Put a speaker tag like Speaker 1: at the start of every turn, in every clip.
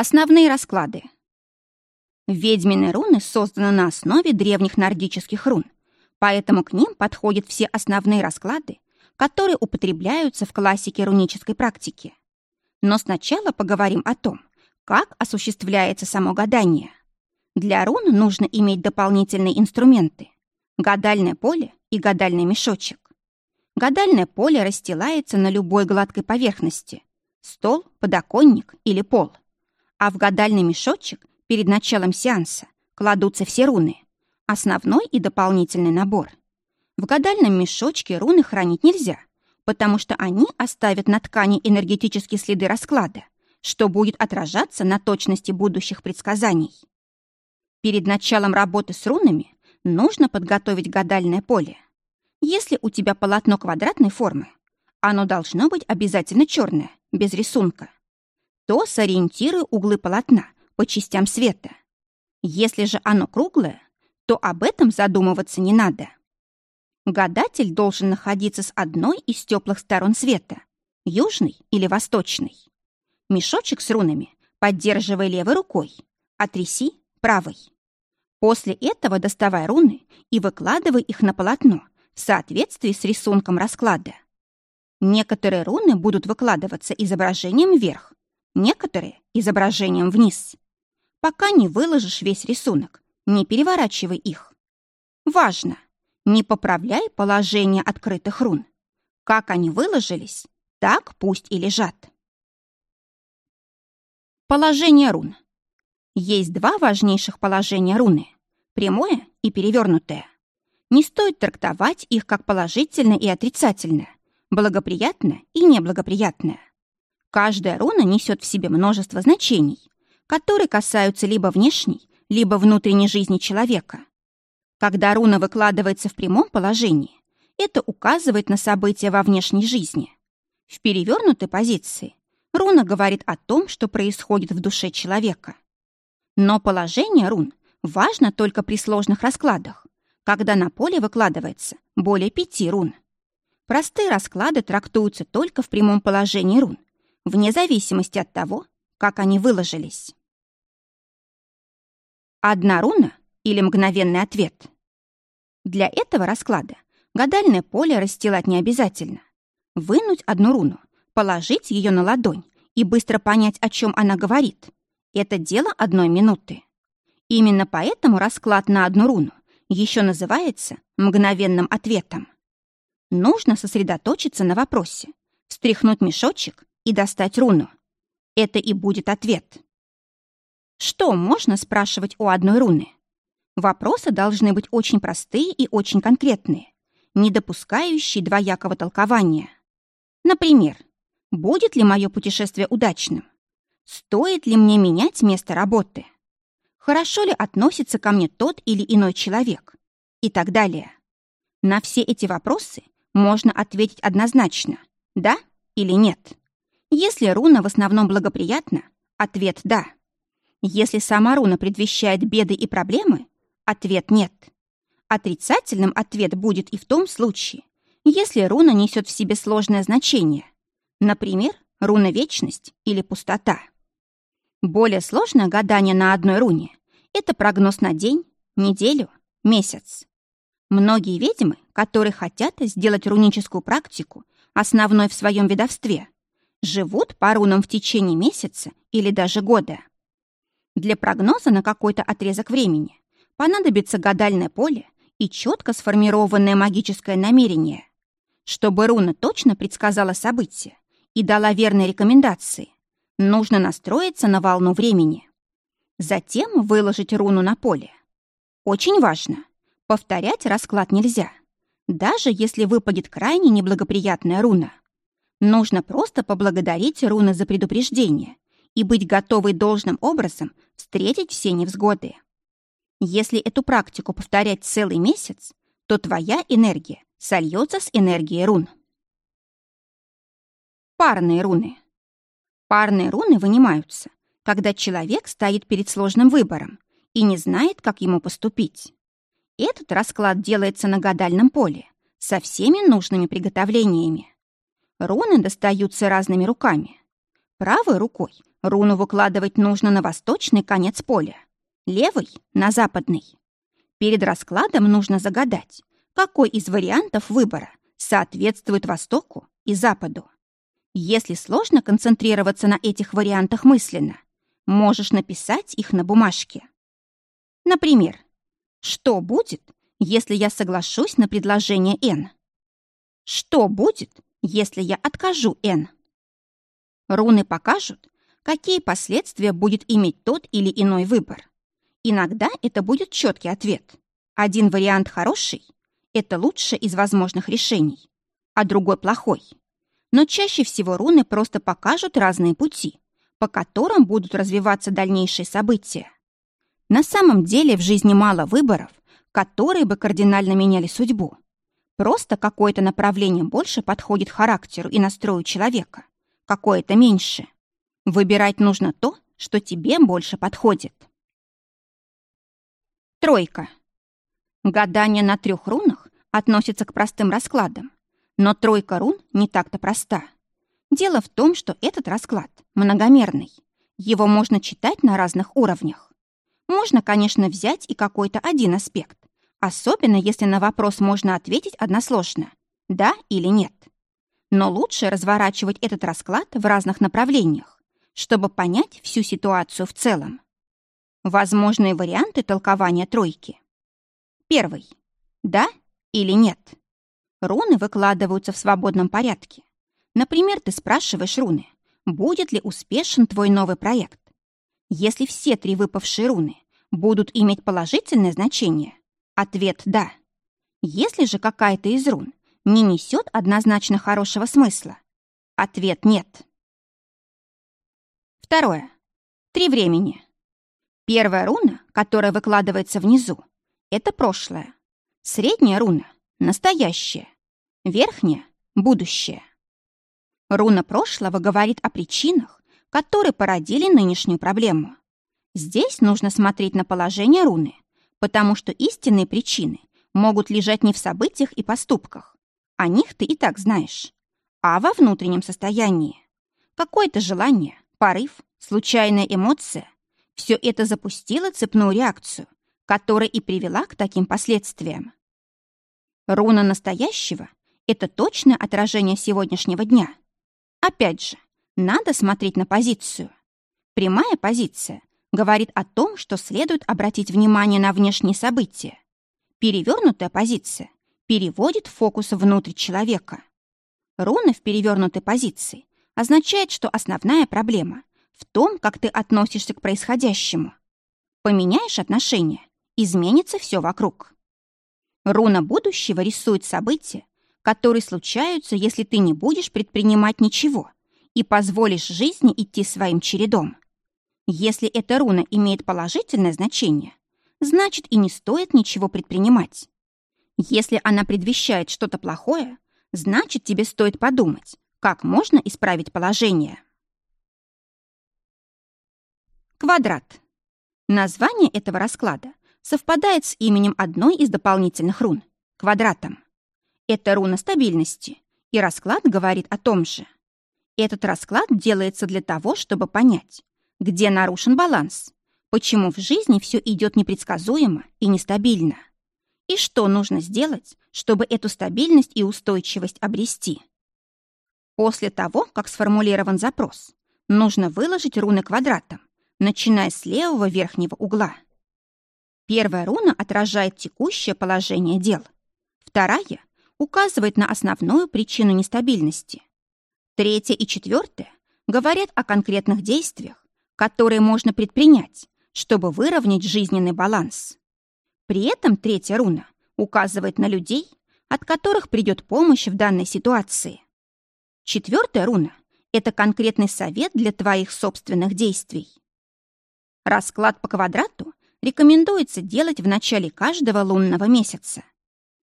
Speaker 1: Основные расклады. Ведьмины руны созданы на основе древних нордических рун, поэтому к ним подходят все основные расклады, которые употребляются в классике рунической практики. Но сначала поговорим о том, как осуществляется само гадание. Для рун нужно иметь дополнительные инструменты – гадальное поле и гадальный мешочек. Гадальное поле расстилается на любой гладкой поверхности – стол, подоконник или пол. А в гадальный мешочек перед началом сеанса кладутся все руны, основной и дополнительный набор. В гадальном мешочке руны хранить нельзя, потому что они оставят на ткани энергетические следы расклада, что будет отражаться на точности будущих предсказаний. Перед началом работы с рунами нужно подготовить гадальное поле. Если у тебя полотно квадратной формы, оно должно быть обязательно черное, без рисунка. То сориентируй углы полотна по частям света. Если же оно круглое, то об этом задумываться не надо. Гадатель должен находиться с одной из теплых сторон света, южной или восточной. Мешочек с рунами поддерживай левой рукой, а тряси правой. После этого доставай руны и выкладывай их на полотно в соответствии с рисунком расклада. Некоторые руны будут выкладываться изображением вверх, некоторые — изображением вниз. Пока не выложишь весь рисунок, не переворачивай их. Важно! Не поправляй положение открытых рун. Как они выложились, так пусть и лежат. Положение рун. Есть два важнейших положения руны – прямое и перевернутое. Не стоит трактовать их как положительное и отрицательное, благоприятное и неблагоприятное. Каждая руна несет в себе множество значений, которые касаются либо внешней, либо внутренней жизни человека. Когда руна выкладывается в прямом положении, это указывает на события во внешней жизни. В перевернутой позиции руна говорит о том, что происходит в душе человека. Но положение рун важно только при сложных раскладах, когда на поле выкладывается более пяти рун. Простые расклады трактуются только в прямом положении рун, вне зависимости от того, как они выложились. Одна руна или мгновенный ответ. Для этого расклада гадальное поле расстилать не обязательно. Вынуть одну руну, положить ее на ладонь и быстро понять, о чем она говорит, это дело одной минуты. Именно поэтому расклад на одну руну еще называется мгновенным ответом. Нужно сосредоточиться на вопросе, встряхнуть мешочек и достать руну. Это и будет ответ. Что можно спрашивать у одной руны? Вопросы должны быть очень простые и очень конкретные, не допускающие двоякого толкования. Например, будет ли мое путешествие удачным? Стоит ли мне менять место работы? Хорошо ли относится ко мне тот или иной человек? И так далее. На все эти вопросы можно ответить однозначно «да» или «нет». Если руна в основном благоприятна, ответ «да». Если сама руна предвещает беды и проблемы, ответ «нет». Отрицательным ответ будет и в том случае, если руна несет в себе сложное значение, например, руна «вечность» или «пустота». Более сложное гадание на одной руне — это прогноз на день, неделю, месяц. Многие ведьмы, которые хотят сделать руническую практику основной в своем ведовстве, живут по рунам в течение месяца или даже года. Для прогноза на какой-то отрезок времени понадобится гадальное поле и четко сформированное магическое намерение. Чтобы руна точно предсказала события и дала верные рекомендации, Нужно настроиться на волну времени. Затем выложить руну на поле. Очень важно. Повторять расклад нельзя. Даже если выпадет крайне неблагоприятная руна. Нужно просто поблагодарить руны за предупреждение и быть готовой должным образом встретить все невзгоды. Если эту практику повторять целый месяц, то твоя энергия сольется с энергией рун. Парные руны. Парные руны вынимаются, когда человек стоит перед сложным выбором и не знает, как ему поступить. Этот расклад делается на гадальном поле со всеми нужными приготовлениями. Руны достаются разными руками. Правой рукой руну выкладывать нужно на восточный конец поля, левой — на западный. Перед раскладом нужно загадать, какой из вариантов выбора соответствует востоку и западу. Если сложно концентрироваться на этих вариантах мысленно, можешь написать их на бумажке. Например, что будет, если я соглашусь на предложение N? Что будет, если я откажу N? Руны покажут, какие последствия будет иметь тот или иной выбор. Иногда это будет четкий ответ. Один вариант хороший – это лучшее из возможных решений, а другой плохой. Но чаще всего руны просто покажут разные пути, по которым будут развиваться дальнейшие события. На самом деле в жизни мало выборов, которые бы кардинально меняли судьбу. Просто какое-то направление больше подходит характеру и настрою человека, какое-то меньше. Выбирать нужно то, что тебе больше подходит. Тройка. Гадание на трех рунах относится к простым раскладам, но тройка рун не так-то проста. Дело в том, что этот расклад многомерный. Его можно читать на разных уровнях. Можно, конечно, взять и какой-то один аспект, особенно если на вопрос можно ответить односложно «да» или «нет». Но лучше разворачивать этот расклад в разных направлениях, чтобы понять всю ситуацию в целом. Возможные варианты толкования тройки. Первый. Да или нет? Руны выкладываются в свободном порядке. Например, ты спрашиваешь руны, будет ли успешен твой новый проект. Если все три выпавшие руны будут иметь положительное значение, ответ «да». Если же какая-то из рун не несет однозначно хорошего смысла, ответ «нет». Второе. Три времени. Первая руна, которая выкладывается внизу, это прошлое. Средняя руна — настоящее. Верхняя — будущее. Руна прошлого говорит о причинах, которые породили нынешнюю проблему. Здесь нужно смотреть на положение руны, потому что истинные причины могут лежать не в событиях и поступках, о них ты и так знаешь, а во внутреннем состоянии. Какое-то желание, порыв, случайная эмоция – все это запустило цепную реакцию, которая и привела к таким последствиям. Руна настоящего – это точное отражение сегодняшнего дня. Опять же, надо смотреть на позицию. Прямая позиция говорит о том, что следует обратить внимание на внешние события. Перевернутая позиция переводит фокус внутрь человека. Руна в перевернутой позиции означает, что основная проблема в том, как ты относишься к происходящему. Поменяешь отношения, изменится все вокруг. Руна будущего рисует события, которые случаются, если ты не будешь предпринимать ничего и позволишь жизни идти своим чередом. Если эта руна имеет положительное значение, значит и не стоит ничего предпринимать. Если она предвещает что-то плохое, значит тебе стоит подумать, как можно исправить положение. Квадрат. Название этого расклада совпадает с именем одной из дополнительных рун — квадратом. Это руна стабильности, и расклад говорит о том же. Этот расклад делается для того, чтобы понять, где нарушен баланс, почему в жизни все идет непредсказуемо и нестабильно, и что нужно сделать, чтобы эту стабильность и устойчивость обрести. После того, как сформулирован запрос, нужно выложить руны квадратом, начиная с левого верхнего угла. Первая руна отражает текущее положение дел. Вторая указывает на основную причину нестабильности. Третья и четвертая говорят о конкретных действиях, которые можно предпринять, чтобы выровнять жизненный баланс. При этом третья руна указывает на людей, от которых придет помощь в данной ситуации. Четвертая руна — это конкретный совет для твоих собственных действий. Расклад по квадрату рекомендуется делать в начале каждого лунного месяца.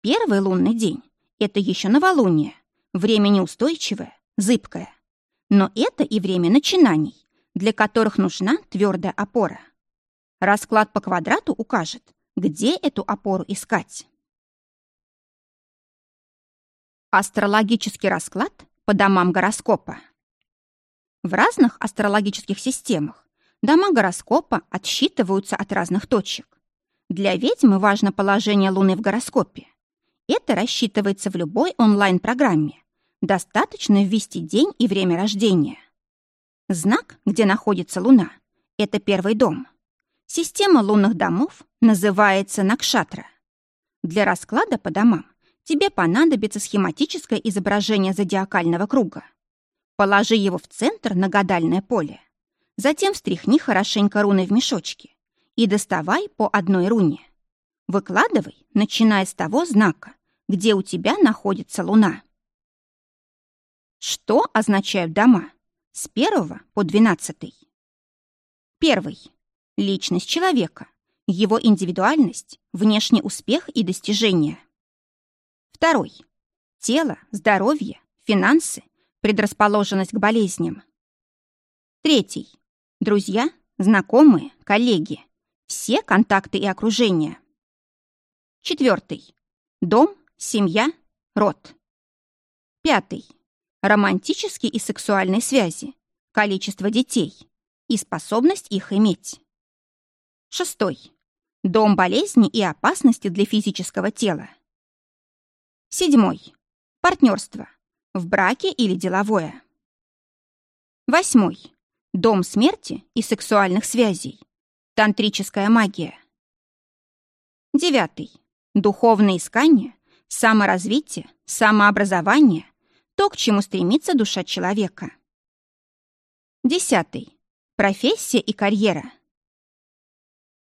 Speaker 1: Первый лунный день — это еще новолуние, время неустойчивое, зыбкое. Но это и время начинаний, для которых нужна твердая опора. Расклад по квадрату укажет, где эту опору искать. Астрологический расклад по домам гороскопа. В разных астрологических системах дома гороскопа отсчитываются от разных точек. Для ведьмы важно положение Луны в гороскопе. Это рассчитывается в любой онлайн-программе. Достаточно ввести день и время рождения. Знак, где находится Луна, это первый дом. Система лунных домов называется Накшатра. Для расклада по домам тебе понадобится схематическое изображение зодиакального круга. Положи его в центр на гадальное поле. Затем встряхни хорошенько руны в мешочке и доставай по одной руне. Выкладывай, начиная с того знака, где у тебя находится луна. Что означают дома? С первого по двенадцатый. Первый. Личность человека, его индивидуальность, внешний успех и достижения. Второй. Тело, здоровье, финансы, предрасположенность к болезням. Третий. Друзья, знакомые, коллеги. Все контакты и окружение. Четвертый. Дом, семья, род. Пятый. Романтические и сексуальные связи, количество детей и способность их иметь. Шестой. Дом болезни и опасности для физического тела. Седьмой. Партнерство. В браке или деловое. Восьмой. Дом смерти и сексуальных связей. Тантрическая магия. Девятый. Духовное искание, саморазвитие, самообразование, то, к чему стремится душа человека. Десятый. Профессия и карьера.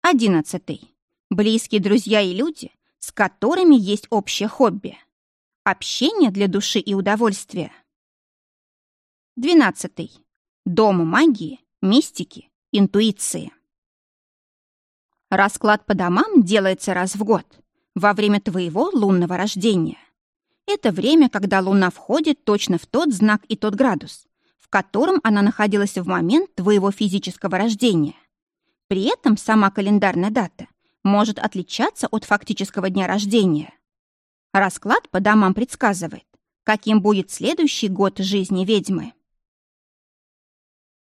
Speaker 1: Одиннадцатый. Близкие друзья и люди, с которыми есть общее хобби. Общение для души и удовольствия. Двенадцатый. Дом магии, мистики, интуиции. Расклад по домам делается раз в год, во время твоего лунного рождения. Это время, когда Луна входит точно в тот знак и тот градус, в котором она находилась в момент твоего физического рождения. При этом сама календарная дата может отличаться от фактического дня рождения. Расклад по домам предсказывает, каким будет следующий год жизни ведьмы.